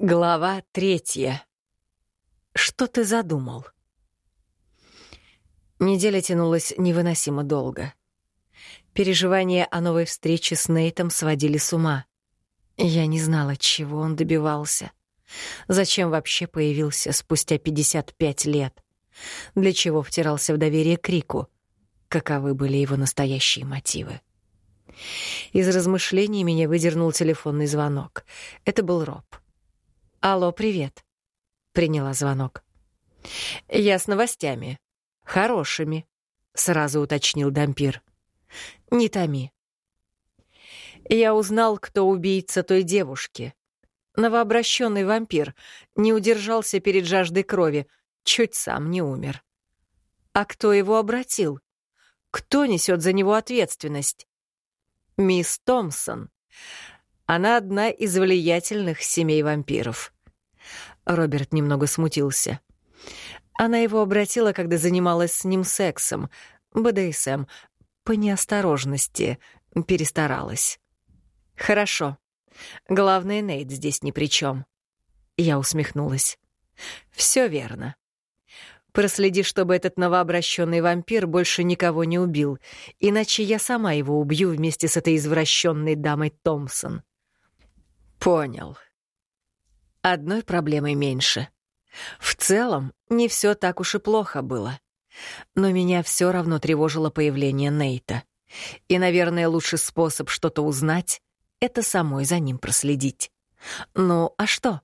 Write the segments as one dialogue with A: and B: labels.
A: Глава третья. Что ты задумал? Неделя тянулась невыносимо долго. Переживания о новой встрече с Нейтом сводили с ума. Я не знала, чего он добивался. Зачем вообще появился спустя 55 лет? Для чего втирался в доверие к Рику? Каковы были его настоящие мотивы? Из размышлений меня выдернул телефонный звонок. Это был Роб. «Алло, привет», — приняла звонок. «Я с новостями. Хорошими», — сразу уточнил Дампир. «Не томи». Я узнал, кто убийца той девушки. Новообращенный вампир не удержался перед жаждой крови, чуть сам не умер. А кто его обратил? Кто несет за него ответственность? Мисс Томпсон. Она одна из влиятельных семей вампиров. Роберт немного смутился. Она его обратила, когда занималась с ним сексом, БДСМ, по неосторожности, перестаралась. «Хорошо. Главное, Нейт здесь ни при чем. Я усмехнулась. Все верно. Проследи, чтобы этот новообращенный вампир больше никого не убил, иначе я сама его убью вместе с этой извращенной дамой Томпсон. Понял. Одной проблемой меньше. В целом, не все так уж и плохо было. Но меня все равно тревожило появление Нейта. И, наверное, лучший способ что-то узнать — это самой за ним проследить. Ну, а что?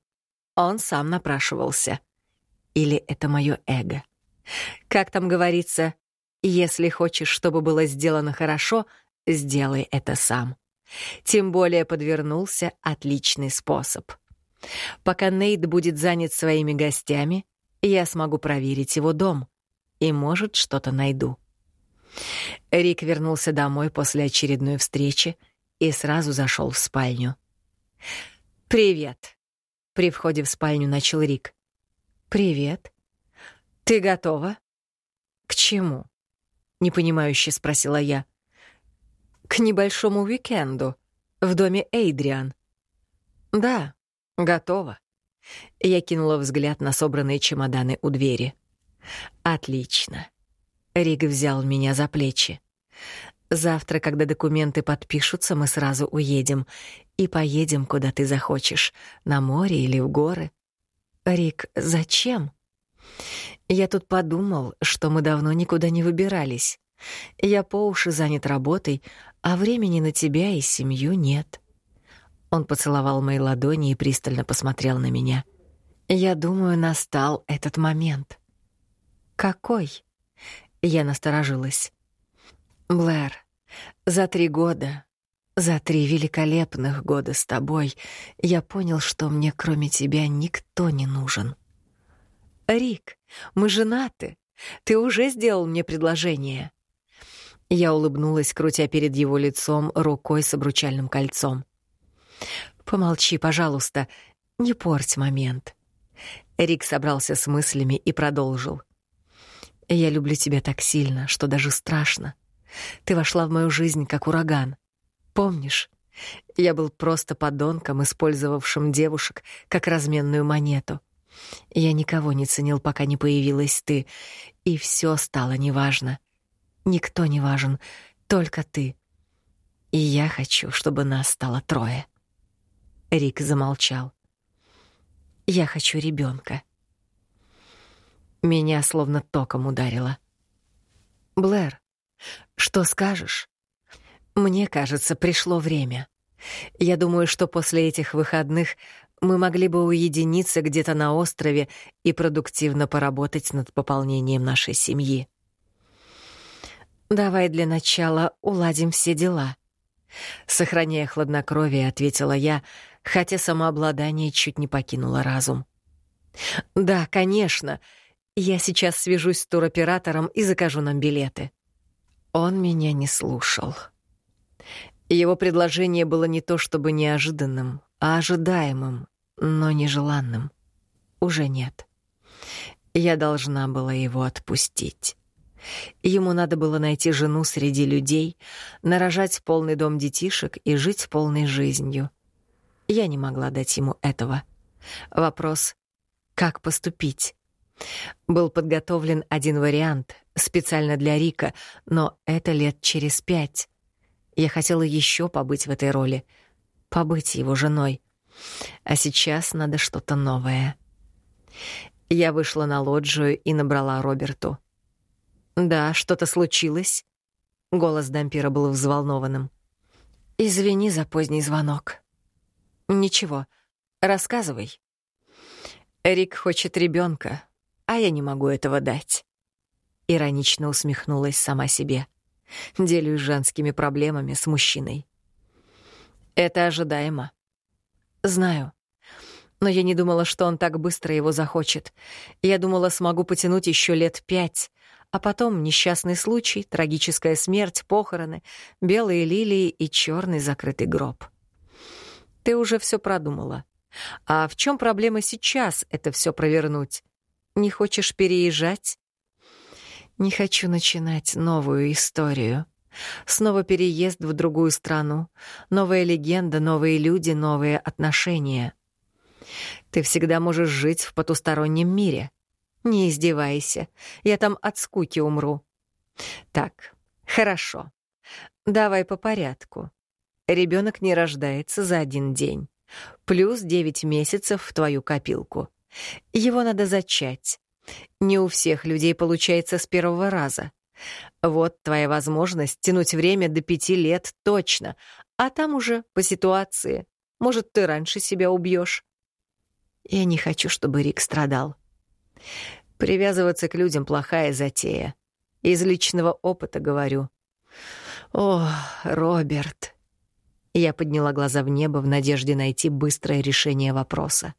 A: Он сам напрашивался. Или это мое эго? Как там говорится, если хочешь, чтобы было сделано хорошо, сделай это сам. Тем более подвернулся отличный способ. Пока Нейт будет занят своими гостями, я смогу проверить его дом и, может, что-то найду. Рик вернулся домой после очередной встречи и сразу зашел в спальню. «Привет», — при входе в спальню начал Рик. «Привет. Ты готова?» «К чему?» — непонимающе спросила я. «К небольшому уикенду в доме Эйдриан». «Да, готова». Я кинула взгляд на собранные чемоданы у двери. «Отлично». Рик взял меня за плечи. «Завтра, когда документы подпишутся, мы сразу уедем. И поедем, куда ты захочешь, на море или в горы». «Рик, зачем?» «Я тут подумал, что мы давно никуда не выбирались. Я по уши занят работой, а времени на тебя и семью нет». Он поцеловал мои ладони и пристально посмотрел на меня. «Я думаю, настал этот момент». «Какой?» Я насторожилась. «Блэр, за три года, за три великолепных года с тобой я понял, что мне кроме тебя никто не нужен». «Рик, мы женаты. Ты уже сделал мне предложение». Я улыбнулась, крутя перед его лицом рукой с обручальным кольцом. «Помолчи, пожалуйста, не порть момент». Рик собрался с мыслями и продолжил. «Я люблю тебя так сильно, что даже страшно. Ты вошла в мою жизнь как ураган. Помнишь? Я был просто подонком, использовавшим девушек как разменную монету. Я никого не ценил, пока не появилась ты, и все стало неважно. Никто не важен, только ты. И я хочу, чтобы нас стало трое. Рик замолчал. Я хочу ребенка. Меня словно током ударило. Блэр, что скажешь? Мне кажется, пришло время. Я думаю, что после этих выходных мы могли бы уединиться где-то на острове и продуктивно поработать над пополнением нашей семьи. Давай для начала уладим все дела. Сохраняя хладнокровие, ответила я, хотя самообладание чуть не покинуло разум. Да, конечно. Я сейчас свяжусь с туроператором и закажу нам билеты. Он меня не слушал. Его предложение было не то чтобы неожиданным, а ожидаемым, но нежеланным. Уже нет. Я должна была его отпустить. Ему надо было найти жену среди людей, нарожать полный дом детишек и жить полной жизнью. Я не могла дать ему этого. Вопрос — как поступить? Был подготовлен один вариант, специально для Рика, но это лет через пять. Я хотела еще побыть в этой роли, побыть его женой. А сейчас надо что-то новое. Я вышла на лоджию и набрала Роберту. «Да, что-то случилось?» Голос Дампира был взволнованным. «Извини за поздний звонок». «Ничего, рассказывай». «Рик хочет ребенка, а я не могу этого дать». Иронично усмехнулась сама себе. Делюсь женскими проблемами с мужчиной. «Это ожидаемо». «Знаю. Но я не думала, что он так быстро его захочет. Я думала, смогу потянуть еще лет пять, а потом несчастный случай, трагическая смерть, похороны, белые лилии и черный закрытый гроб. Ты уже все продумала. А в чем проблема сейчас это все провернуть? Не хочешь переезжать? Не хочу начинать новую историю. Снова переезд в другую страну, новая легенда, новые люди, новые отношения. Ты всегда можешь жить в потустороннем мире. Не издевайся, я там от скуки умру. Так, хорошо. Давай по порядку. Ребенок не рождается за один день. Плюс 9 месяцев в твою копилку. Его надо зачать. Не у всех людей получается с первого раза. Вот твоя возможность тянуть время до пяти лет точно, а там уже по ситуации. Может, ты раньше себя убьешь. Я не хочу, чтобы Рик страдал. Привязываться к людям — плохая затея. Из личного опыта говорю. О, Роберт. Я подняла глаза в небо в надежде найти быстрое решение вопроса.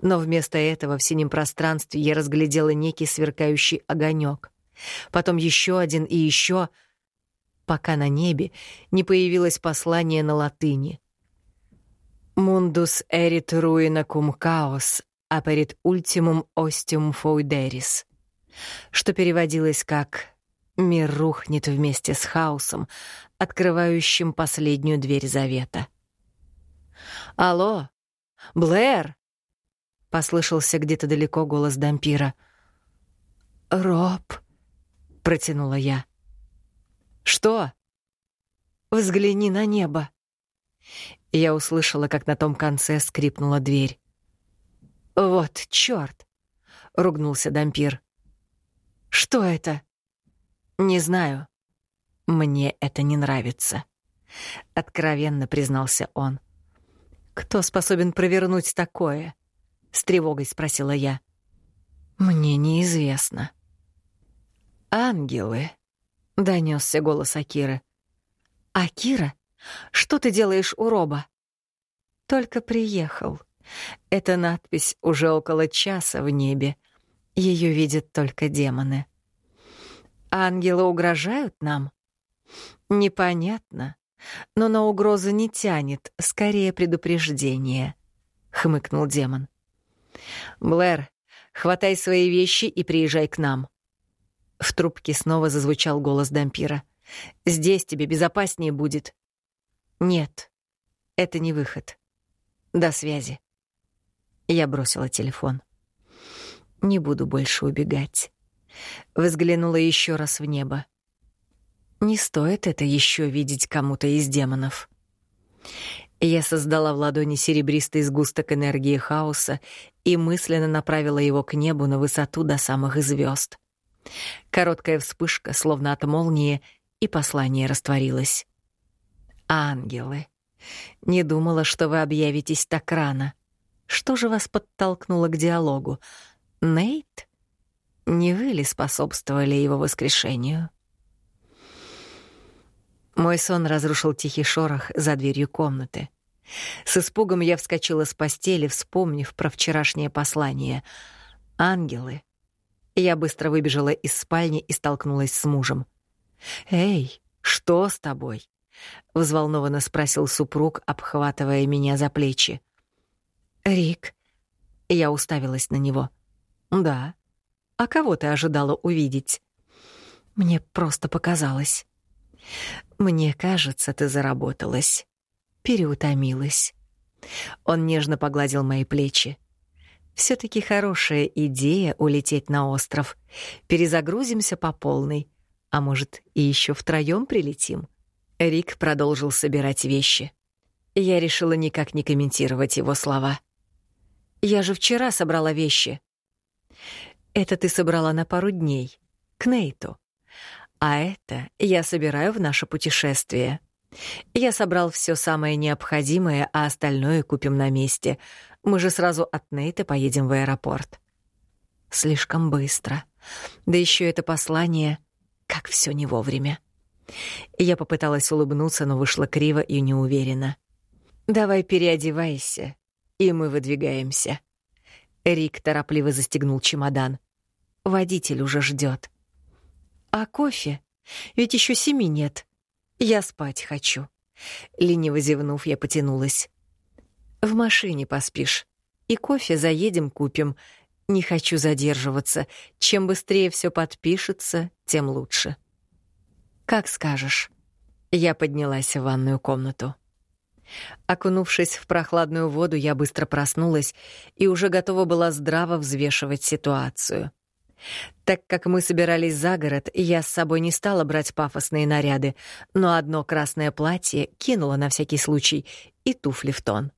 A: Но вместо этого в синем пространстве я разглядела некий сверкающий огонек. Потом еще один и еще, пока на небе не появилось послание на латыни. «Mundus erit ruina cum chaos, аперит ультимум остиум фоудерис», что переводилось как «Мир рухнет вместе с хаосом, открывающим последнюю дверь завета». «Алло, Блэр!» — послышался где-то далеко голос Дампира. «Роб», — протянула я. «Что?» «Взгляни на небо». Я услышала, как на том конце скрипнула дверь. «Вот чёрт!» — ругнулся Дампир. «Что это?» «Не знаю. Мне это не нравится», — откровенно признался он. «Кто способен провернуть такое?» — с тревогой спросила я. «Мне неизвестно». «Ангелы», — донёсся голос Акиры. «Акира, что ты делаешь у Роба?» «Только приехал», эта надпись уже около часа в небе. Ее видят только демоны. Ангелы угрожают нам? Непонятно, но на угрозу не тянет, скорее предупреждение, хмыкнул демон. Блэр, хватай свои вещи и приезжай к нам. В трубке снова зазвучал голос Дампира. Здесь тебе безопаснее будет. Нет, это не выход. До связи. Я бросила телефон. Не буду больше убегать. Взглянула еще раз в небо. Не стоит это еще видеть кому-то из демонов. Я создала в ладони серебристый сгусток энергии хаоса и мысленно направила его к небу на высоту до самых звезд. Короткая вспышка, словно от молнии, и послание растворилось. «Ангелы, не думала, что вы объявитесь так рано. Что же вас подтолкнуло к диалогу? Нейт? Не вы ли способствовали его воскрешению? Мой сон разрушил тихий шорох за дверью комнаты. С испугом я вскочила с постели, вспомнив про вчерашнее послание. «Ангелы». Я быстро выбежала из спальни и столкнулась с мужем. «Эй, что с тобой?» — взволнованно спросил супруг, обхватывая меня за плечи. «Рик?» Я уставилась на него. «Да. А кого ты ожидала увидеть?» «Мне просто показалось». «Мне кажется, ты заработалась, переутомилась». Он нежно погладил мои плечи. все таки хорошая идея улететь на остров. Перезагрузимся по полной. А может, и еще втроем прилетим? Рик продолжил собирать вещи. Я решила никак не комментировать его слова. «Я же вчера собрала вещи». «Это ты собрала на пару дней. К Нейту. А это я собираю в наше путешествие. Я собрал все самое необходимое, а остальное купим на месте. Мы же сразу от Нейта поедем в аэропорт». Слишком быстро. Да еще это послание, как все не вовремя. Я попыталась улыбнуться, но вышло криво и неуверенно. «Давай переодевайся, и мы выдвигаемся». Рик торопливо застегнул чемодан. «Водитель уже ждет. «А кофе? Ведь еще семи нет. Я спать хочу». Лениво зевнув, я потянулась. «В машине поспишь. И кофе заедем купим. Не хочу задерживаться. Чем быстрее все подпишется, тем лучше». «Как скажешь». Я поднялась в ванную комнату. Окунувшись в прохладную воду, я быстро проснулась и уже готова была здраво взвешивать ситуацию. Так как мы собирались за город, я с собой не стала брать пафосные наряды, но одно красное платье кинула на всякий случай и туфли в тон.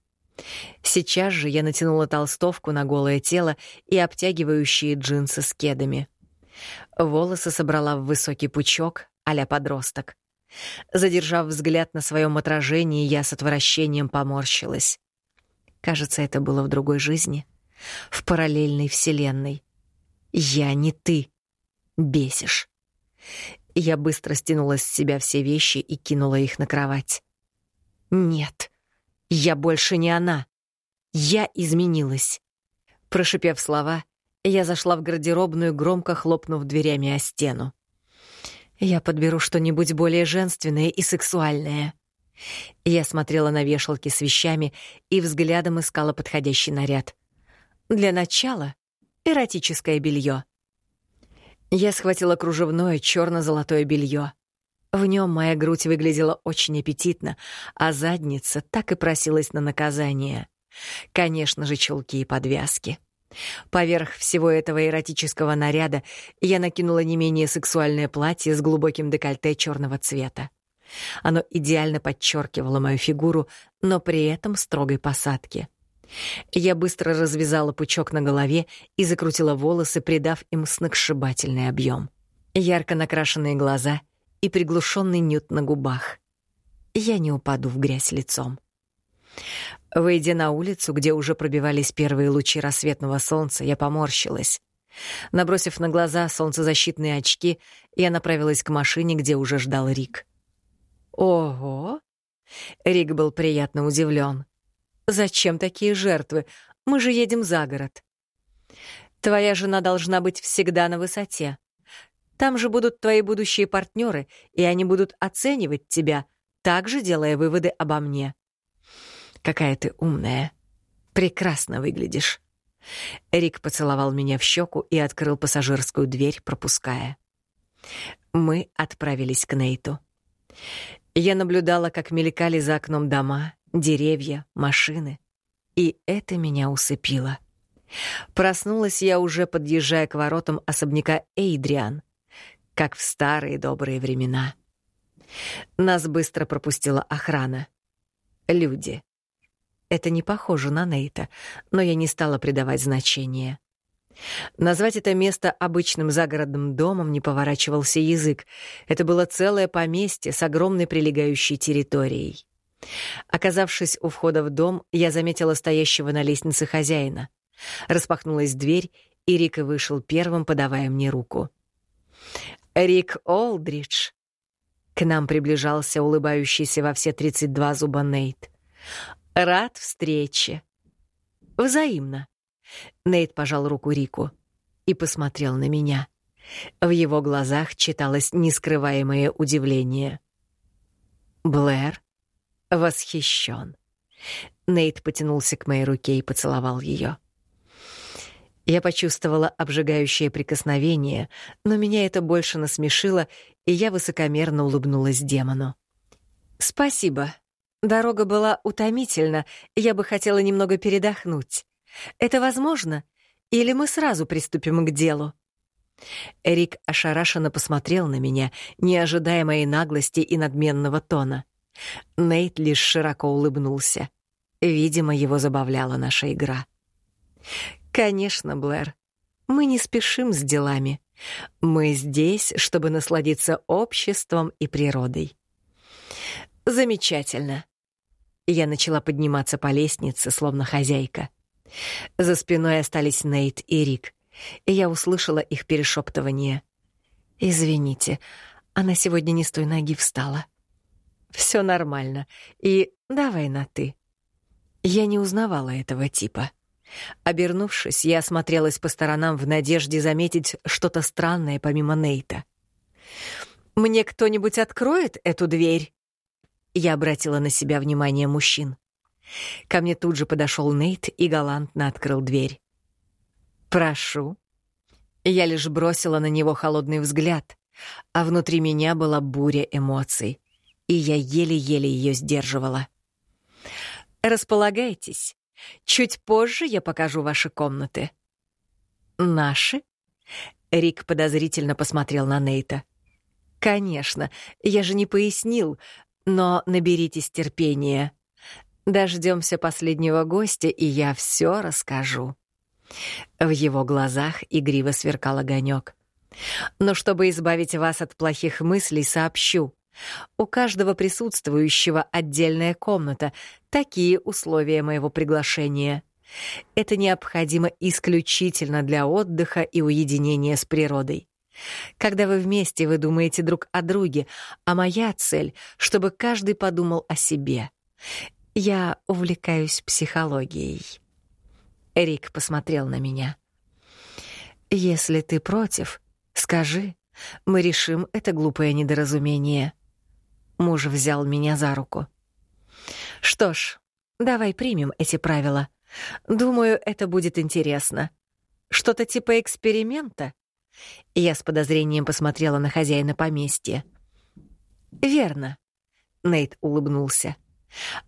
A: Сейчас же я натянула толстовку на голое тело и обтягивающие джинсы с кедами. Волосы собрала в высокий пучок а подросток. Задержав взгляд на своем отражении, я с отвращением поморщилась. Кажется, это было в другой жизни, в параллельной вселенной. Я не ты. Бесишь. Я быстро стянула с себя все вещи и кинула их на кровать. Нет, я больше не она. Я изменилась. Прошипев слова, я зашла в гардеробную, громко хлопнув дверями о стену. Я подберу что-нибудь более женственное и сексуальное. Я смотрела на вешалки с вещами и взглядом искала подходящий наряд. Для начала — эротическое белье. Я схватила кружевное черно-золотое белье. В нем моя грудь выглядела очень аппетитно, а задница так и просилась на наказание. Конечно же, чулки и подвязки. Поверх всего этого эротического наряда я накинула не менее сексуальное платье с глубоким декольте черного цвета. Оно идеально подчеркивало мою фигуру, но при этом строгой посадки. Я быстро развязала пучок на голове и закрутила волосы, придав им сногсшибательный объем. Ярко накрашенные глаза и приглушенный нют на губах. Я не упаду в грязь лицом. Выйдя на улицу, где уже пробивались первые лучи рассветного солнца, я поморщилась. Набросив на глаза солнцезащитные очки, я направилась к машине, где уже ждал Рик. «Ого!» Рик был приятно удивлен. «Зачем такие жертвы? Мы же едем за город». «Твоя жена должна быть всегда на высоте. Там же будут твои будущие партнеры, и они будут оценивать тебя, также делая выводы обо мне. Какая ты умная. Прекрасно выглядишь. Рик поцеловал меня в щеку и открыл пассажирскую дверь, пропуская. Мы отправились к Нейту. Я наблюдала, как мелькали за окном дома, деревья, машины. И это меня усыпило. Проснулась я уже, подъезжая к воротам особняка Эйдриан, как в старые добрые времена. Нас быстро пропустила охрана. Люди. Это не похоже на Нейта, но я не стала придавать значения. Назвать это место обычным загородным домом не поворачивался язык. Это было целое поместье с огромной прилегающей территорией. Оказавшись у входа в дом, я заметила стоящего на лестнице хозяина. Распахнулась дверь, и Рика вышел первым, подавая мне руку. «Рик Олдридж!» К нам приближался улыбающийся во все 32 зуба Нейт. Рад встрече. Взаимно. Нейт пожал руку Рику и посмотрел на меня. В его глазах читалось нескрываемое удивление. Блэр восхищен. Нейт потянулся к моей руке и поцеловал ее. Я почувствовала обжигающее прикосновение, но меня это больше насмешило, и я высокомерно улыбнулась демону. «Спасибо», Дорога была утомительна, я бы хотела немного передохнуть. Это возможно? Или мы сразу приступим к делу?» Эрик ошарашенно посмотрел на меня, не ожидая моей наглости и надменного тона. Нейт лишь широко улыбнулся. Видимо, его забавляла наша игра. «Конечно, Блэр. Мы не спешим с делами. Мы здесь, чтобы насладиться обществом и природой». «Замечательно». Я начала подниматься по лестнице, словно хозяйка. За спиной остались Нейт и Рик, и я услышала их перешептывание. «Извините, она сегодня не с той ноги встала». «Все нормально, и давай на «ты». Я не узнавала этого типа. Обернувшись, я осмотрелась по сторонам в надежде заметить что-то странное помимо Нейта. «Мне кто-нибудь откроет эту дверь?» Я обратила на себя внимание мужчин. Ко мне тут же подошел Нейт и галантно открыл дверь. «Прошу». Я лишь бросила на него холодный взгляд, а внутри меня была буря эмоций, и я еле-еле ее сдерживала. «Располагайтесь. Чуть позже я покажу ваши комнаты». «Наши?» Рик подозрительно посмотрел на Нейта. «Конечно, я же не пояснил, но наберитесь терпения. Дождемся последнего гостя, и я все расскажу. В его глазах игриво сверкал огонек. Но чтобы избавить вас от плохих мыслей, сообщу. У каждого присутствующего отдельная комната. Такие условия моего приглашения. Это необходимо исключительно для отдыха и уединения с природой. Когда вы вместе, вы думаете друг о друге, а моя цель, чтобы каждый подумал о себе. Я увлекаюсь психологией. Рик посмотрел на меня. Если ты против, скажи, мы решим это глупое недоразумение. Муж взял меня за руку. Что ж, давай примем эти правила. Думаю, это будет интересно. Что-то типа эксперимента? Я с подозрением посмотрела на хозяина поместья. Верно. Нейт улыбнулся.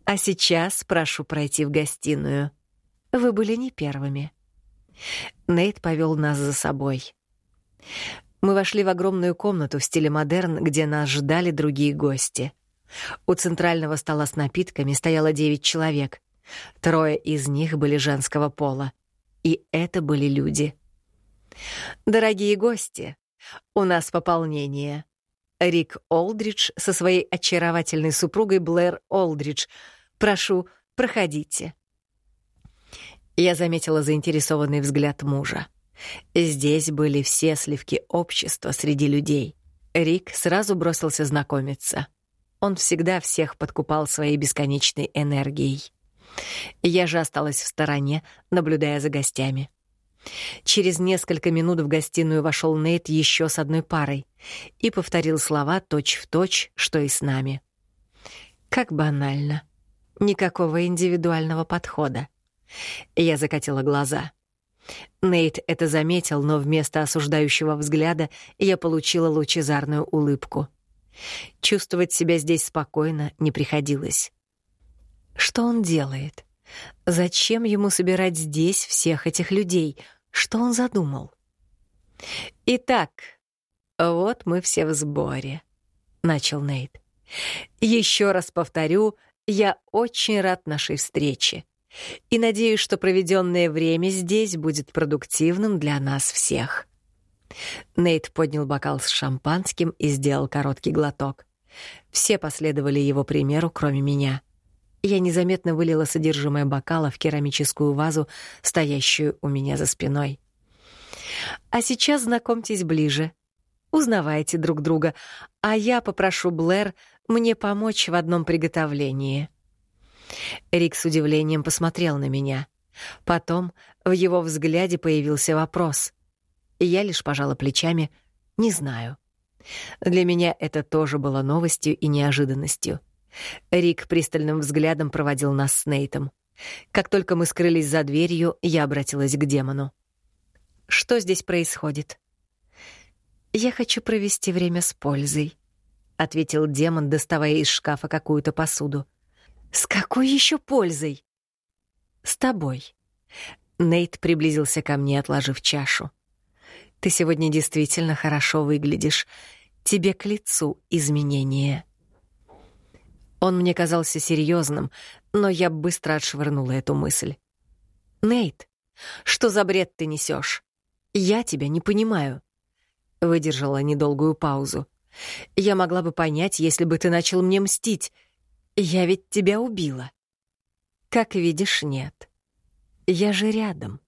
A: А сейчас прошу пройти в гостиную. Вы были не первыми. Нейт повел нас за собой. Мы вошли в огромную комнату в стиле модерн, где нас ждали другие гости. У центрального стола с напитками стояло девять человек. Трое из них были женского пола. И это были люди. «Дорогие гости, у нас пополнение. Рик Олдридж со своей очаровательной супругой Блэр Олдридж. Прошу, проходите. Я заметила заинтересованный взгляд мужа. Здесь были все сливки общества среди людей. Рик сразу бросился знакомиться. Он всегда всех подкупал своей бесконечной энергией. Я же осталась в стороне, наблюдая за гостями. Через несколько минут в гостиную вошел Нейт еще с одной парой и повторил слова точь-в-точь, точь, что и с нами. Как банально. Никакого индивидуального подхода. Я закатила глаза. Нейт это заметил, но вместо осуждающего взгляда я получила лучезарную улыбку. Чувствовать себя здесь спокойно не приходилось. Что он делает? Зачем ему собирать здесь всех этих людей — что он задумал? «Итак, вот мы все в сборе», — начал Нейт. «Еще раз повторю, я очень рад нашей встрече и надеюсь, что проведенное время здесь будет продуктивным для нас всех». Нейт поднял бокал с шампанским и сделал короткий глоток. Все последовали его примеру, кроме меня. Я незаметно вылила содержимое бокала в керамическую вазу, стоящую у меня за спиной. А сейчас знакомьтесь ближе. Узнавайте друг друга, а я попрошу Блэр мне помочь в одном приготовлении. Рик с удивлением посмотрел на меня. Потом в его взгляде появился вопрос. Я лишь пожала плечами «не знаю». Для меня это тоже было новостью и неожиданностью. Рик пристальным взглядом проводил нас с Нейтом. Как только мы скрылись за дверью, я обратилась к демону. «Что здесь происходит?» «Я хочу провести время с пользой», — ответил демон, доставая из шкафа какую-то посуду. С какой еще пользой? С тобой. Нейт приблизился ко мне, отложив чашу. Ты сегодня действительно хорошо выглядишь. Тебе к лицу изменения. Он мне казался серьезным, но я быстро отшвырнула эту мысль. Нейт, что за бред ты несешь? Я тебя не понимаю. Выдержала недолгую паузу. Я могла бы понять, если бы ты начал мне мстить. Я ведь тебя убила. Как видишь, нет. Я же рядом.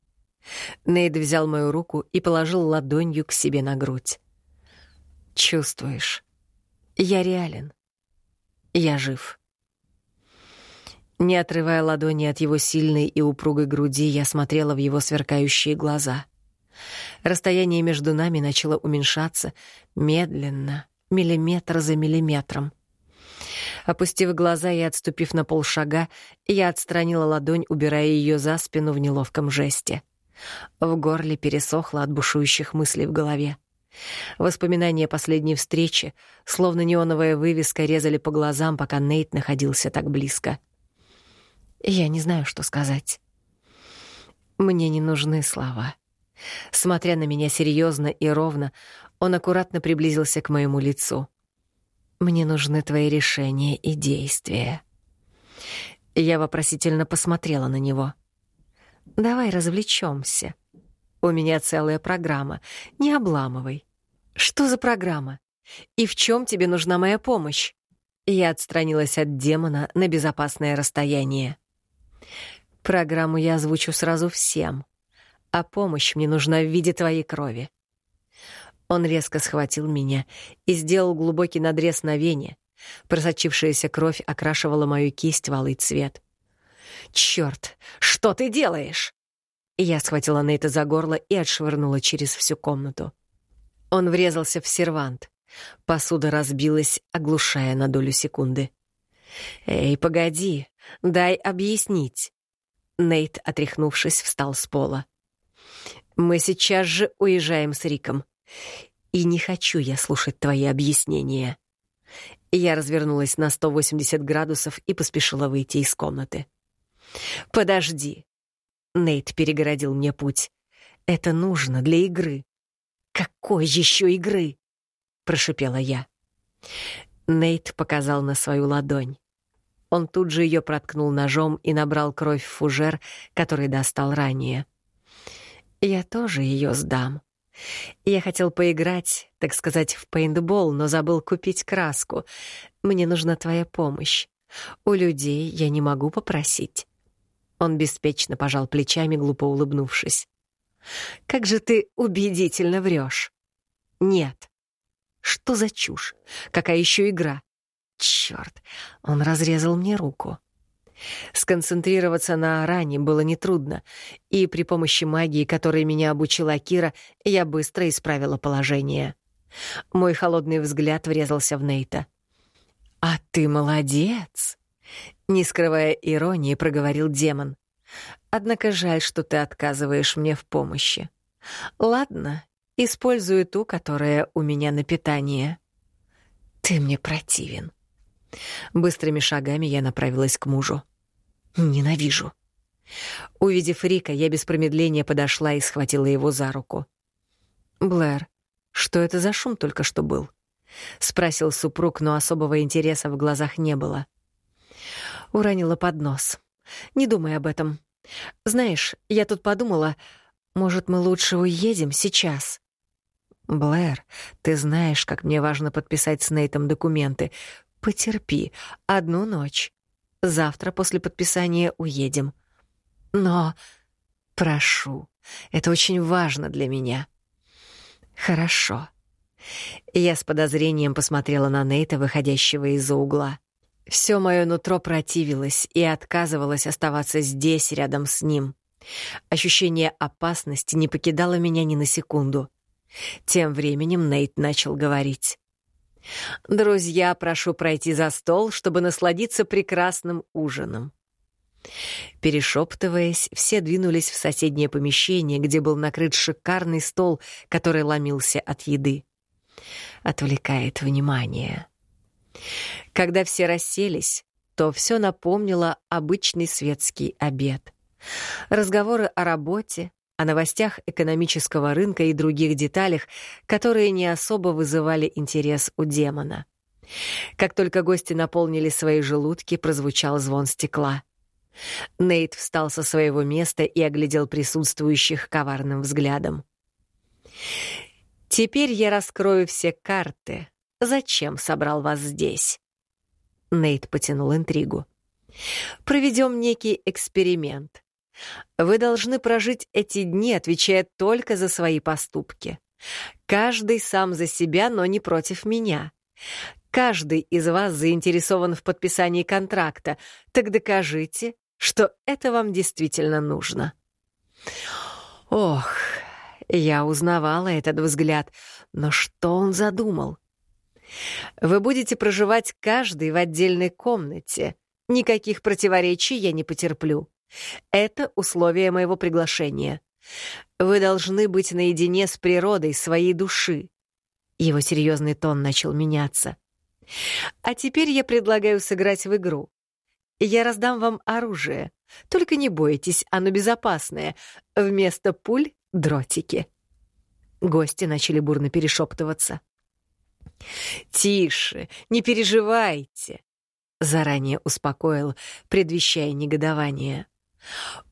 A: Нейд взял мою руку и положил ладонью к себе на грудь. Чувствуешь? Я реален. Я жив. Не отрывая ладони от его сильной и упругой груди, я смотрела в его сверкающие глаза. Расстояние между нами начало уменьшаться медленно, миллиметр за миллиметром. Опустив глаза и отступив на полшага, я отстранила ладонь, убирая ее за спину в неловком жесте. В горле пересохло от бушующих мыслей в голове. Воспоминания последней встречи, словно неоновая вывеска, резали по глазам, пока Нейт находился так близко. Я не знаю, что сказать. Мне не нужны слова. Смотря на меня серьезно и ровно, он аккуратно приблизился к моему лицу. Мне нужны твои решения и действия. Я вопросительно посмотрела на него. Давай развлечемся. У меня целая программа. Не обламывай. Что за программа? И в чем тебе нужна моя помощь? Я отстранилась от демона на безопасное расстояние. Программу я озвучу сразу всем, а помощь мне нужна в виде твоей крови. Он резко схватил меня и сделал глубокий надрез на вене. Просочившаяся кровь окрашивала мою кисть в алый цвет. «Чёрт, что ты делаешь?» Я схватила Нейта за горло и отшвырнула через всю комнату. Он врезался в сервант. Посуда разбилась, оглушая на долю секунды. «Эй, погоди, дай объяснить». Нейт, отряхнувшись, встал с пола. «Мы сейчас же уезжаем с Риком. И не хочу я слушать твои объяснения». Я развернулась на 180 градусов и поспешила выйти из комнаты. «Подожди». Нейт перегородил мне путь. «Это нужно для игры». «Какой еще игры?» — прошипела я. Нейт показал на свою ладонь. Он тут же ее проткнул ножом и набрал кровь в фужер, который достал ранее. «Я тоже ее сдам», я хотел поиграть, так сказать, в пейнтбол, но забыл купить краску. Мне нужна твоя помощь. У людей я не могу попросить. Он беспечно пожал плечами, глупо улыбнувшись. Как же ты убедительно врешь. Нет. Что за чушь? Какая еще игра? Черт! Он разрезал мне руку. Сконцентрироваться на ране было нетрудно, и при помощи магии, которой меня обучила Кира, я быстро исправила положение. Мой холодный взгляд врезался в Нейта. «А ты молодец!» Не скрывая иронии, проговорил демон. «Однако жаль, что ты отказываешь мне в помощи. Ладно, использую ту, которая у меня на питание. Ты мне противен». Быстрыми шагами я направилась к мужу. Ненавижу. Увидев Рика, я без промедления подошла и схватила его за руку. «Блэр, что это за шум только что был?» — спросил супруг, но особого интереса в глазах не было. Уронила под нос. «Не думай об этом. Знаешь, я тут подумала, может, мы лучше уедем сейчас?» «Блэр, ты знаешь, как мне важно подписать с Нейтом документы. Потерпи. Одну ночь. Завтра после подписания уедем. Но... Прошу. Это очень важно для меня. Хорошо. Я с подозрением посмотрела на Нейта, выходящего из-за угла. Все мое нутро противилось и отказывалось оставаться здесь, рядом с ним. Ощущение опасности не покидало меня ни на секунду. Тем временем Нейт начал говорить. Друзья, прошу пройти за стол, чтобы насладиться прекрасным ужином. Перешептываясь, все двинулись в соседнее помещение, где был накрыт шикарный стол, который ломился от еды. Отвлекает внимание. Когда все расселись, что все напомнило обычный светский обед. Разговоры о работе, о новостях экономического рынка и других деталях, которые не особо вызывали интерес у демона. Как только гости наполнили свои желудки, прозвучал звон стекла. Нейт встал со своего места и оглядел присутствующих коварным взглядом. «Теперь я раскрою все карты. Зачем собрал вас здесь?» Нейт потянул интригу. «Проведем некий эксперимент. Вы должны прожить эти дни, отвечая только за свои поступки. Каждый сам за себя, но не против меня. Каждый из вас заинтересован в подписании контракта, так докажите, что это вам действительно нужно. Ох, я узнавала этот взгляд, но что он задумал? Вы будете проживать каждый в отдельной комнате. Никаких противоречий я не потерплю. Это условие моего приглашения. Вы должны быть наедине с природой своей души. Его серьезный тон начал меняться. А теперь я предлагаю сыграть в игру. Я раздам вам оружие. Только не бойтесь, оно безопасное. Вместо пуль — дротики. Гости начали бурно перешептываться. «Тише, не переживайте», — заранее успокоил, предвещая негодование.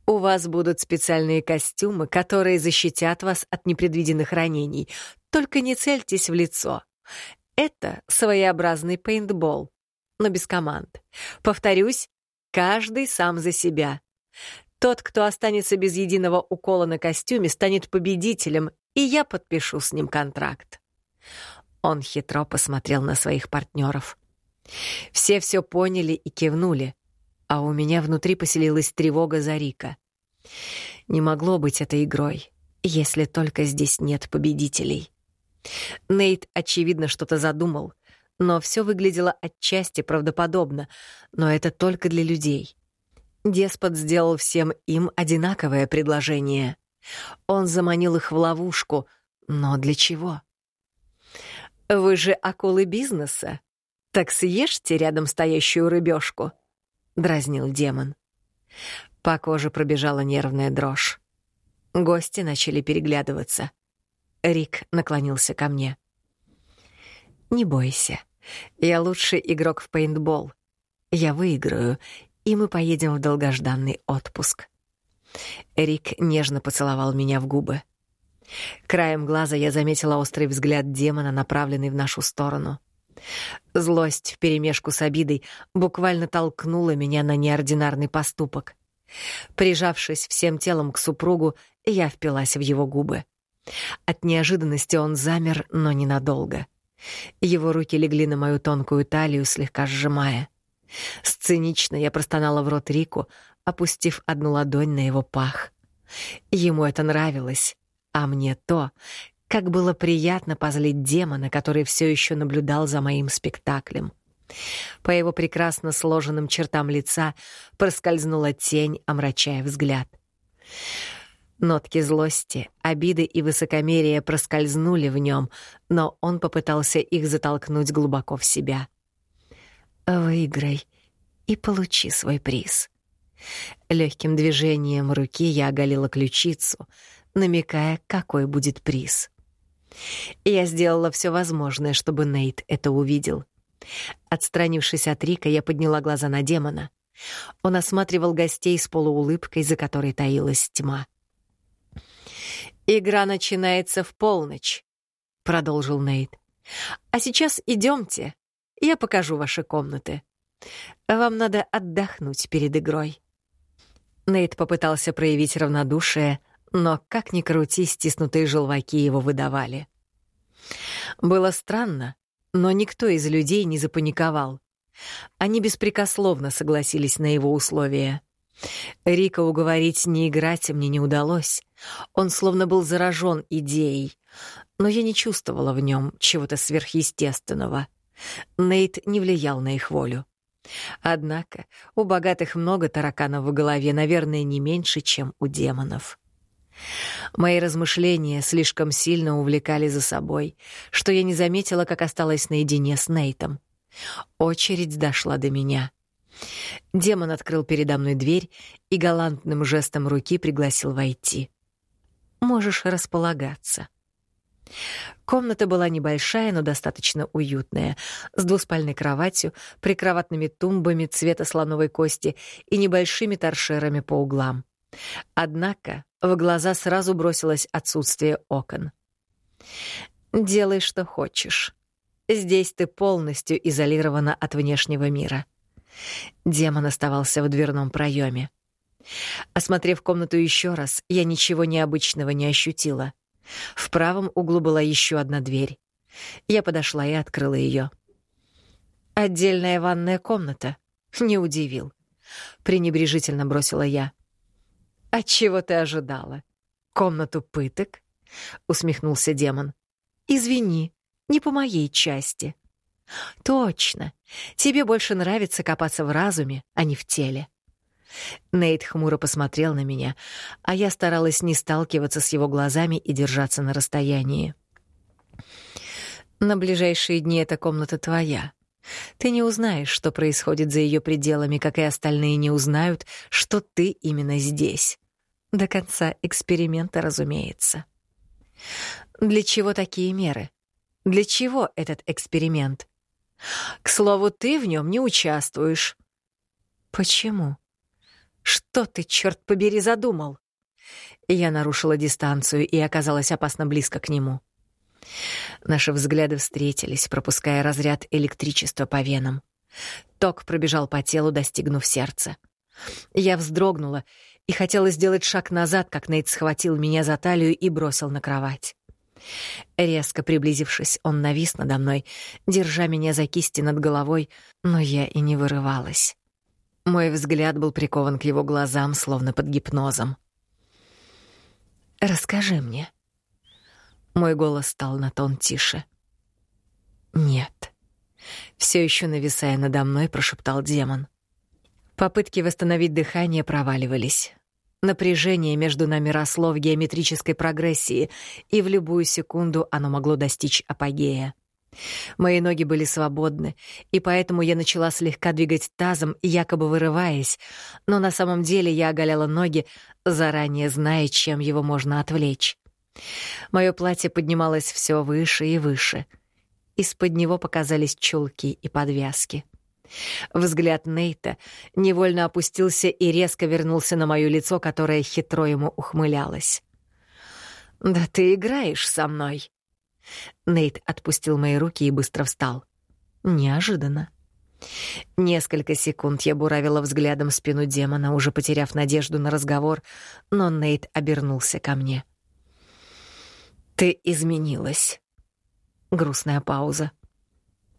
A: У вас будут специальные костюмы, которые защитят вас от непредвиденных ранений. Только не цельтесь в лицо. Это своеобразный пейнтбол, но без команд. Повторюсь, каждый сам за себя. Тот, кто останется без единого укола на костюме, станет победителем, и я подпишу с ним контракт. Он хитро посмотрел на своих партнеров. Все все поняли и кивнули а у меня внутри поселилась тревога за Рика. Не могло быть этой игрой, если только здесь нет победителей. Нейт, очевидно, что-то задумал, но все выглядело отчасти правдоподобно, но это только для людей. Деспот сделал всем им одинаковое предложение. Он заманил их в ловушку, но для чего? «Вы же акулы бизнеса, так съешьте рядом стоящую рыбешку», — дразнил демон. По коже пробежала нервная дрожь. Гости начали переглядываться. Рик наклонился ко мне. «Не бойся. Я лучший игрок в пейнтбол. Я выиграю, и мы поедем в долгожданный отпуск». Рик нежно поцеловал меня в губы. Краем глаза я заметила острый взгляд демона, направленный в нашу сторону. Злость вперемешку с обидой буквально толкнула меня на неординарный поступок. Прижавшись всем телом к супругу, я впилась в его губы. От неожиданности он замер, но ненадолго. Его руки легли на мою тонкую талию, слегка сжимая. Сценично я простонала в рот Рику, опустив одну ладонь на его пах. Ему это нравилось, а мне то, как было приятно позлить демона, который все еще наблюдал за моим спектаклем. По его прекрасно сложенным чертам лица проскользнула тень, омрачая взгляд. Нотки злости, обиды и высокомерия проскользнули в нем, но он попытался их затолкнуть глубоко в себя. «Выиграй и получи свой приз». Легким движением руки я оголила ключицу, намекая, какой будет приз. Я сделала все возможное, чтобы Нейт это увидел. Отстранившись от Рика, я подняла глаза на демона. Он осматривал гостей с полуулыбкой, за которой таилась тьма. «Игра начинается в полночь», — продолжил Нейт. «А сейчас идемте, я покажу ваши комнаты. Вам надо отдохнуть перед игрой». Нейт попытался проявить равнодушие, но, как ни крути, стиснутые желваки его выдавали. Было странно, но никто из людей не запаниковал. Они беспрекословно согласились на его условия. Рика уговорить не играть мне не удалось. Он словно был заражен идеей, но я не чувствовала в нем чего-то сверхъестественного. Нейт не влиял на их волю. Однако у богатых много тараканов в голове, наверное, не меньше, чем у демонов. Мои размышления слишком сильно увлекали за собой, что я не заметила, как осталась наедине с Нейтом. Очередь дошла до меня. Демон открыл передо мной дверь и галантным жестом руки пригласил войти. «Можешь располагаться». Комната была небольшая, но достаточно уютная, с двуспальной кроватью, прикроватными тумбами цвета слоновой кости и небольшими торшерами по углам. Однако в глаза сразу бросилось отсутствие окон. «Делай, что хочешь. Здесь ты полностью изолирована от внешнего мира». Демон оставался в дверном проеме. Осмотрев комнату еще раз, я ничего необычного не ощутила. В правом углу была еще одна дверь. Я подошла и открыла ее. «Отдельная ванная комната?» Не удивил. Пренебрежительно бросила я. «От чего ты ожидала? Комнату пыток?» Усмехнулся демон. «Извини, не по моей части». «Точно. Тебе больше нравится копаться в разуме, а не в теле». Нейт хмуро посмотрел на меня, а я старалась не сталкиваться с его глазами и держаться на расстоянии. «На ближайшие дни эта комната твоя. Ты не узнаешь, что происходит за ее пределами, как и остальные не узнают, что ты именно здесь. До конца эксперимента, разумеется». «Для чего такие меры? Для чего этот эксперимент?» К слову, ты в нем не участвуешь. Почему? Что ты, черт побери, задумал? Я нарушила дистанцию и оказалась опасно близко к нему. Наши взгляды встретились, пропуская разряд электричества по венам. Ток пробежал по телу, достигнув сердца. Я вздрогнула и хотела сделать шаг назад, как Нейт схватил меня за талию и бросил на кровать. Резко приблизившись, он навис надо мной, держа меня за кисти над головой, но я и не вырывалась. Мой взгляд был прикован к его глазам, словно под гипнозом. «Расскажи мне». Мой голос стал на тон тише. «Нет». Все еще нависая надо мной, прошептал демон. Попытки восстановить дыхание проваливались. Напряжение между нами росло в геометрической прогрессии, и в любую секунду оно могло достичь апогея. Мои ноги были свободны, и поэтому я начала слегка двигать тазом, якобы вырываясь, но на самом деле я оголяла ноги, заранее зная, чем его можно отвлечь. Мое платье поднималось все выше и выше. Из-под него показались чулки и подвязки. Взгляд Нейта невольно опустился и резко вернулся на моё лицо, которое хитро ему ухмылялось. «Да ты играешь со мной!» Нейт отпустил мои руки и быстро встал. Неожиданно. Несколько секунд я буравила взглядом спину демона, уже потеряв надежду на разговор, но Нейт обернулся ко мне. «Ты изменилась». Грустная пауза.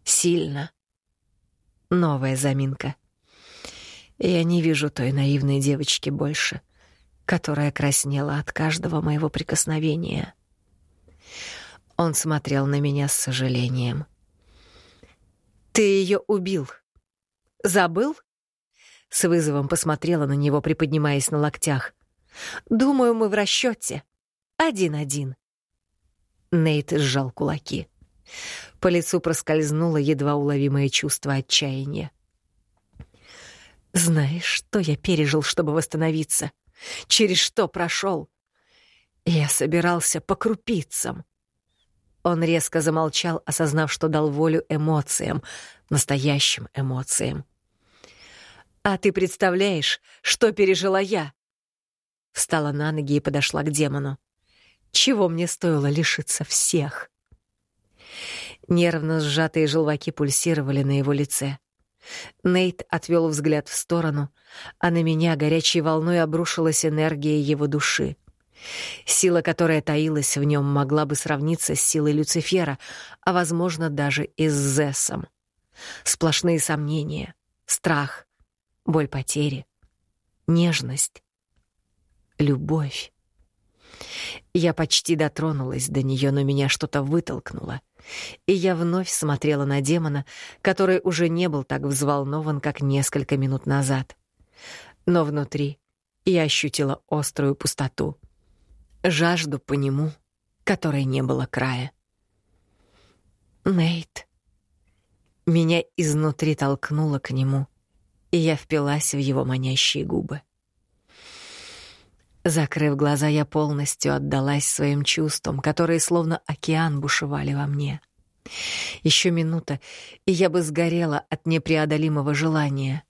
A: «Сильно». Новая заминка. Я не вижу той наивной девочки больше, которая краснела от каждого моего прикосновения. Он смотрел на меня с сожалением. «Ты ее убил. Забыл?» С вызовом посмотрела на него, приподнимаясь на локтях. «Думаю, мы в расчете. Один-один». Нейт сжал кулаки. По лицу проскользнуло едва уловимое чувство отчаяния. «Знаешь, что я пережил, чтобы восстановиться? Через что прошел? Я собирался по крупицам». Он резко замолчал, осознав, что дал волю эмоциям, настоящим эмоциям. «А ты представляешь, что пережила я?» Встала на ноги и подошла к демону. «Чего мне стоило лишиться всех?» Нервно сжатые желваки пульсировали на его лице. Нейт отвел взгляд в сторону, а на меня горячей волной обрушилась энергия его души. Сила, которая таилась в нем, могла бы сравниться с силой Люцифера, а, возможно, даже и с Зессом. Сплошные сомнения, страх, боль потери, нежность, любовь. Я почти дотронулась до нее, но меня что-то вытолкнуло. И я вновь смотрела на демона, который уже не был так взволнован, как несколько минут назад. Но внутри я ощутила острую пустоту. Жажду по нему, которой не было края. Нейт. Меня изнутри толкнуло к нему, и я впилась в его манящие губы. Закрыв глаза, я полностью отдалась своим чувствам, которые словно океан бушевали во мне. Еще минута, и я бы сгорела от непреодолимого желания.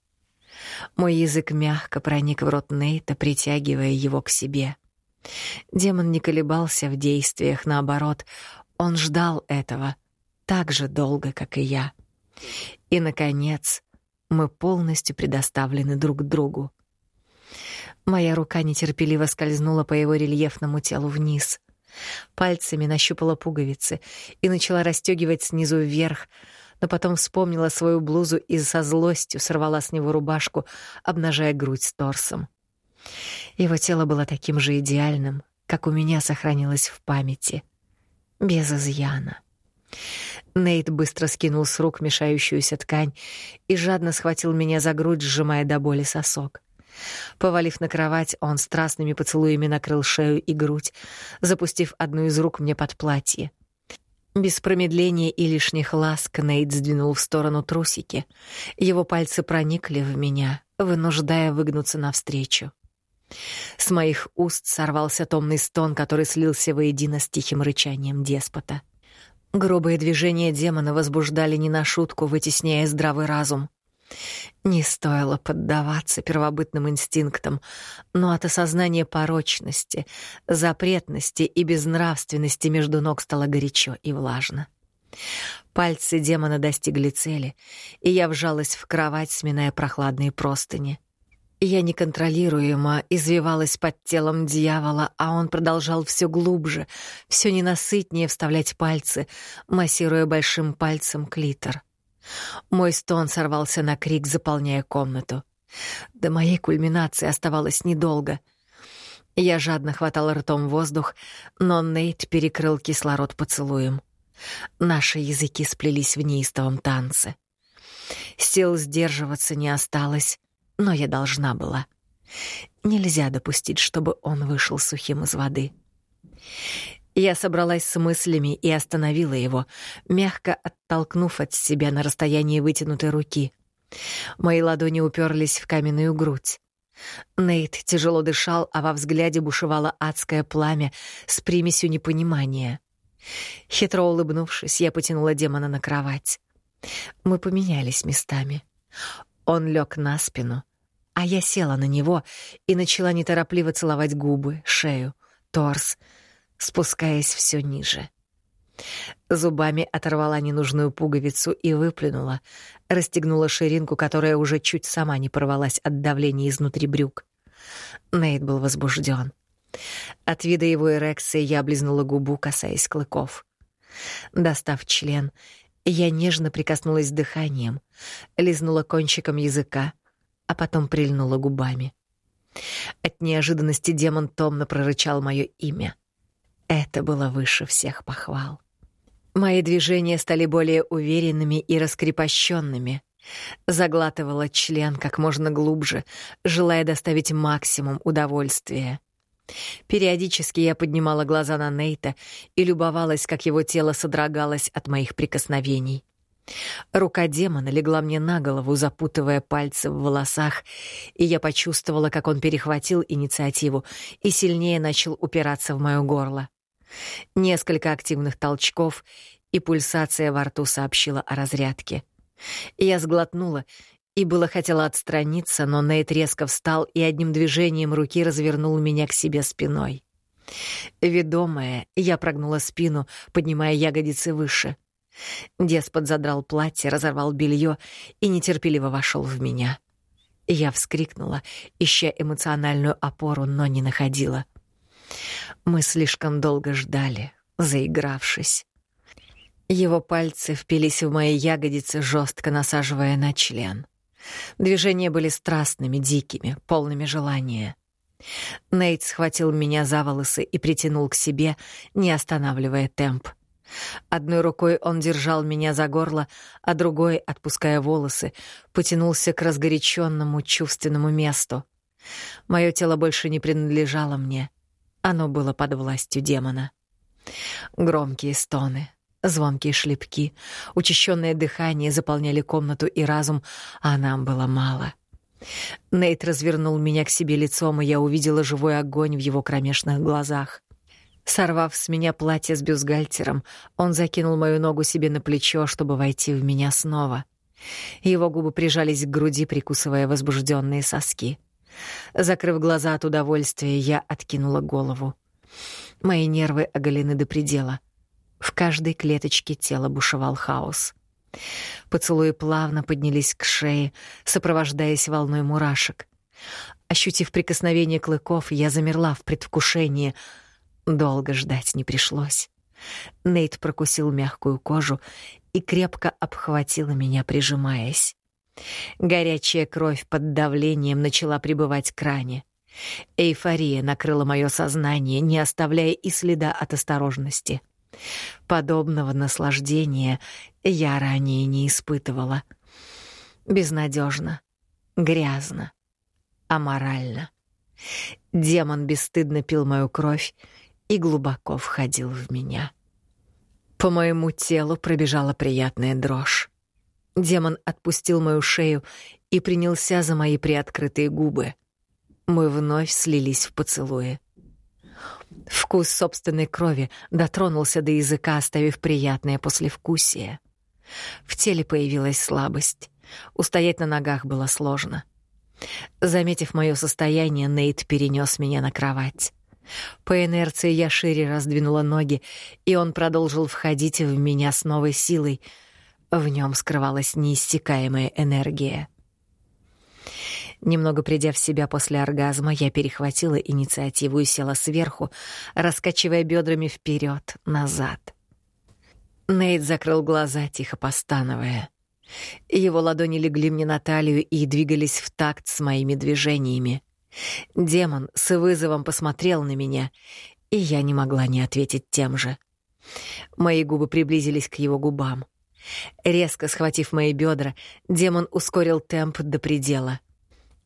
A: Мой язык мягко проник в рот Нейта, притягивая его к себе. Демон не колебался в действиях, наоборот, он ждал этого так же долго, как и я. И, наконец, мы полностью предоставлены друг другу. Моя рука нетерпеливо скользнула по его рельефному телу вниз. Пальцами нащупала пуговицы и начала расстегивать снизу вверх, но потом вспомнила свою блузу и со злостью сорвала с него рубашку, обнажая грудь с торсом. Его тело было таким же идеальным, как у меня сохранилось в памяти, без изъяна. Нейт быстро скинул с рук мешающуюся ткань и жадно схватил меня за грудь, сжимая до боли сосок. Повалив на кровать, он страстными поцелуями накрыл шею и грудь, запустив одну из рук мне под платье. Без промедления и лишних ласк Нейт сдвинул в сторону трусики. Его пальцы проникли в меня, вынуждая выгнуться навстречу. С моих уст сорвался томный стон, который слился воедино с тихим рычанием деспота. Грубые движения демона возбуждали не на шутку, вытесняя здравый разум. Не стоило поддаваться первобытным инстинктам, но от осознания порочности, запретности и безнравственности между ног стало горячо и влажно. Пальцы демона достигли цели, и я вжалась в кровать, сминая прохладные простыни. Я неконтролируемо извивалась под телом дьявола, а он продолжал все глубже, все ненасытнее вставлять пальцы, массируя большим пальцем клитор. Мой стон сорвался на крик, заполняя комнату. До моей кульминации оставалось недолго. Я жадно хватала ртом воздух, но Нейт перекрыл кислород поцелуем. Наши языки сплелись в неистовом танце. Сил сдерживаться не осталось, но я должна была. Нельзя допустить, чтобы он вышел сухим из воды. Я собралась с мыслями и остановила его, мягко оттолкнув от себя на расстоянии вытянутой руки. Мои ладони уперлись в каменную грудь. Нейт тяжело дышал, а во взгляде бушевало адское пламя с примесью непонимания. Хитро улыбнувшись, я потянула демона на кровать. Мы поменялись местами. Он лег на спину, а я села на него и начала неторопливо целовать губы, шею, торс, спускаясь все ниже. Зубами оторвала ненужную пуговицу и выплюнула, расстегнула ширинку, которая уже чуть сама не порвалась от давления изнутри брюк. Нейт был возбужден. От вида его эрекции я облизнула губу, касаясь клыков. Достав член, я нежно прикоснулась дыханием, лизнула кончиком языка, а потом прильнула губами. От неожиданности демон томно прорычал мое имя. Это было выше всех похвал. Мои движения стали более уверенными и раскрепощенными. Заглатывала член как можно глубже, желая доставить максимум удовольствия. Периодически я поднимала глаза на Нейта и любовалась, как его тело содрогалось от моих прикосновений. Рука демона легла мне на голову, запутывая пальцы в волосах, и я почувствовала, как он перехватил инициативу и сильнее начал упираться в моё горло. Несколько активных толчков, и пульсация во рту сообщила о разрядке. Я сглотнула и было хотела отстраниться, но Нейт резко встал и одним движением руки развернул меня к себе спиной. Ведомая, я прогнула спину, поднимая ягодицы выше — Деспот задрал платье, разорвал белье и нетерпеливо вошел в меня. Я вскрикнула, ища эмоциональную опору, но не находила. Мы слишком долго ждали, заигравшись. Его пальцы впились в мои ягодицы, жестко насаживая на член. Движения были страстными, дикими, полными желания. Нейт схватил меня за волосы и притянул к себе, не останавливая темп. Одной рукой он держал меня за горло, а другой, отпуская волосы, потянулся к разгоряченному чувственному месту. Мое тело больше не принадлежало мне. Оно было под властью демона. Громкие стоны, звонкие шлепки, учащенное дыхание заполняли комнату и разум, а нам было мало. Нейт развернул меня к себе лицом, и я увидела живой огонь в его кромешных глазах. Сорвав с меня платье с бюстгальтером, он закинул мою ногу себе на плечо, чтобы войти в меня снова. Его губы прижались к груди, прикусывая возбужденные соски. Закрыв глаза от удовольствия, я откинула голову. Мои нервы оголены до предела. В каждой клеточке тела бушевал хаос. Поцелуи плавно поднялись к шее, сопровождаясь волной мурашек. Ощутив прикосновение клыков, я замерла в предвкушении. Долго ждать не пришлось. Нейт прокусил мягкую кожу и крепко обхватил меня, прижимаясь. Горячая кровь под давлением начала прибывать к ране. Эйфория накрыла мое сознание, не оставляя и следа от осторожности. Подобного наслаждения я ранее не испытывала. Безнадежно, грязно, аморально. Демон бесстыдно пил мою кровь и глубоко входил в меня. По моему телу пробежала приятная дрожь. Демон отпустил мою шею и принялся за мои приоткрытые губы. Мы вновь слились в поцелуе. Вкус собственной крови дотронулся до языка, оставив приятное послевкусие. В теле появилась слабость. Устоять на ногах было сложно. Заметив мое состояние, Нейт перенес меня на кровать. По инерции я шире раздвинула ноги, и он продолжил входить в меня с новой силой. В нем скрывалась неиссякаемая энергия. Немного придя в себя после оргазма, я перехватила инициативу и села сверху, раскачивая бедрами вперед, назад. Нейт закрыл глаза, тихо постановая. Его ладони легли мне на талию и двигались в такт с моими движениями. Демон с вызовом посмотрел на меня, и я не могла не ответить тем же. Мои губы приблизились к его губам. Резко схватив мои бедра, демон ускорил темп до предела.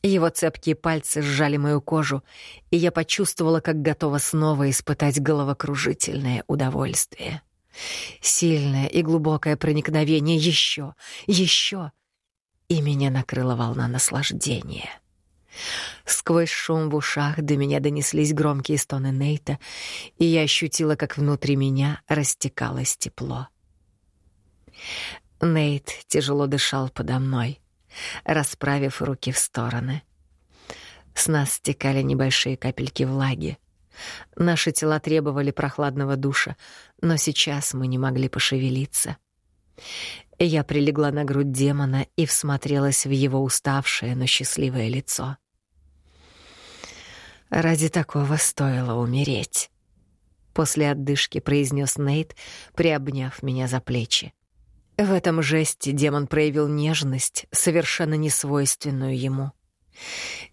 A: Его цепкие пальцы сжали мою кожу, и я почувствовала, как готова снова испытать головокружительное удовольствие. Сильное и глубокое проникновение еще, еще, и меня накрыла волна наслаждения. Сквозь шум в ушах до меня донеслись громкие стоны Нейта, и я ощутила, как внутри меня растекалось тепло. Нейт тяжело дышал подо мной, расправив руки в стороны. С нас стекали небольшие капельки влаги. Наши тела требовали прохладного душа, но сейчас мы не могли пошевелиться. Я прилегла на грудь демона и всмотрелась в его уставшее, но счастливое лицо. Ради такого стоило умереть. После отдышки произнес Нейт, приобняв меня за плечи. В этом жесте демон проявил нежность, совершенно несвойственную ему.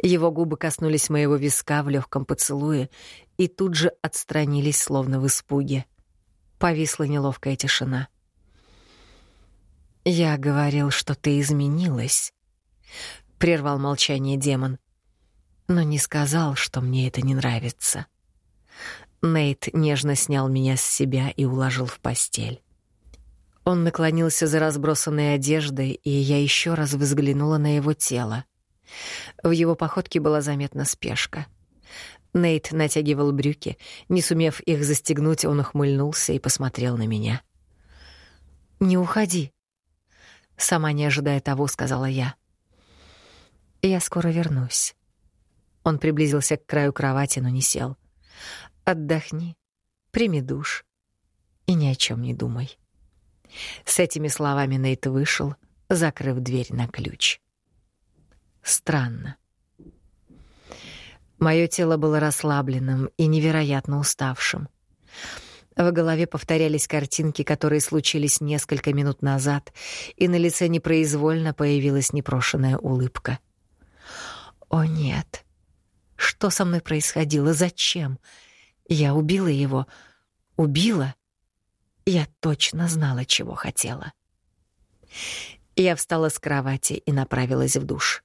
A: Его губы коснулись моего виска в легком поцелуе и тут же отстранились, словно в испуге. Повисла неловкая тишина. «Я говорил, что ты изменилась», — прервал молчание демон, но не сказал, что мне это не нравится. Нейт нежно снял меня с себя и уложил в постель. Он наклонился за разбросанной одеждой, и я еще раз взглянула на его тело. В его походке была заметна спешка. Нейт натягивал брюки. Не сумев их застегнуть, он ухмыльнулся и посмотрел на меня. «Не уходи», — сама не ожидая того, сказала я. «Я скоро вернусь». Он приблизился к краю кровати, но не сел. «Отдохни, прими душ и ни о чем не думай». С этими словами Нейт вышел, закрыв дверь на ключ. Странно. Мое тело было расслабленным и невероятно уставшим. В голове повторялись картинки, которые случились несколько минут назад, и на лице непроизвольно появилась непрошенная улыбка. О нет. Что со мной происходило? Зачем? Я убила его. Убила? Я точно знала, чего хотела. Я встала с кровати и направилась в душ.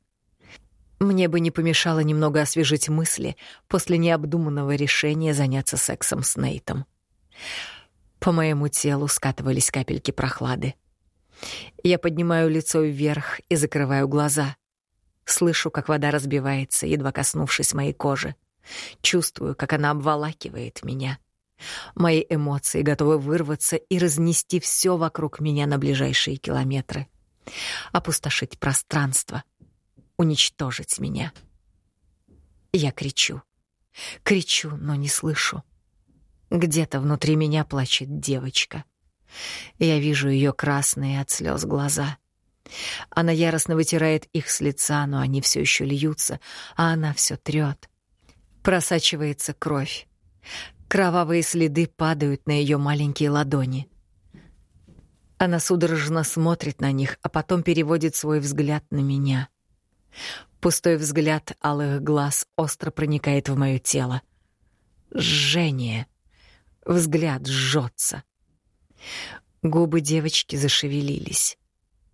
A: Мне бы не помешало немного освежить мысли после необдуманного решения заняться сексом с Нейтом. По моему телу скатывались капельки прохлады. Я поднимаю лицо вверх и закрываю глаза. Слышу, как вода разбивается, едва коснувшись моей кожи. Чувствую, как она обволакивает меня. Мои эмоции готовы вырваться и разнести все вокруг меня на ближайшие километры. Опустошить пространство. Уничтожить меня. Я кричу. Кричу, но не слышу. Где-то внутри меня плачет девочка. Я вижу ее красные от слез глаза. Она яростно вытирает их с лица, но они все еще льются, а она все трет. Просачивается кровь. Кровавые следы падают на ее маленькие ладони. Она судорожно смотрит на них, а потом переводит свой взгляд на меня. Пустой взгляд алых глаз остро проникает в мое тело. Жжение. Взгляд жжется. Губы девочки зашевелились.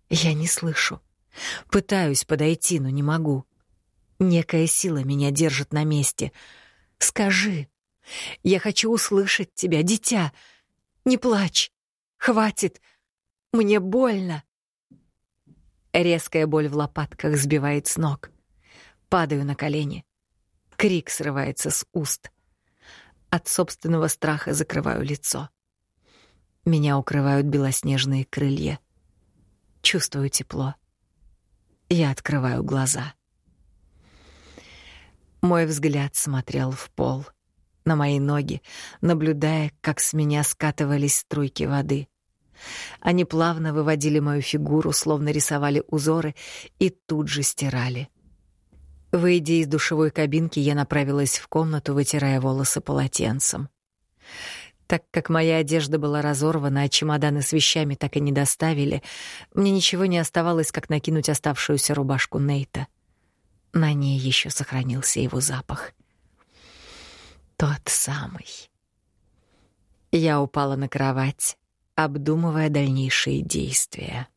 A: Я не слышу. Пытаюсь подойти, но не могу. Некая сила меня держит на месте. Скажи. Я хочу услышать тебя, дитя. Не плачь. Хватит. Мне больно. Резкая боль в лопатках сбивает с ног. Падаю на колени. Крик срывается с уст. От собственного страха закрываю лицо. Меня укрывают белоснежные крылья. Чувствую тепло. Я открываю глаза. Мой взгляд смотрел в пол, на мои ноги, наблюдая, как с меня скатывались струйки воды. Они плавно выводили мою фигуру, словно рисовали узоры, и тут же стирали. Выйдя из душевой кабинки, я направилась в комнату, вытирая волосы полотенцем. Так как моя одежда была разорвана, а чемоданы с вещами так и не доставили, мне ничего не оставалось, как накинуть оставшуюся рубашку Нейта. На ней еще сохранился его запах. Тот самый. Я упала на кровать, обдумывая дальнейшие действия.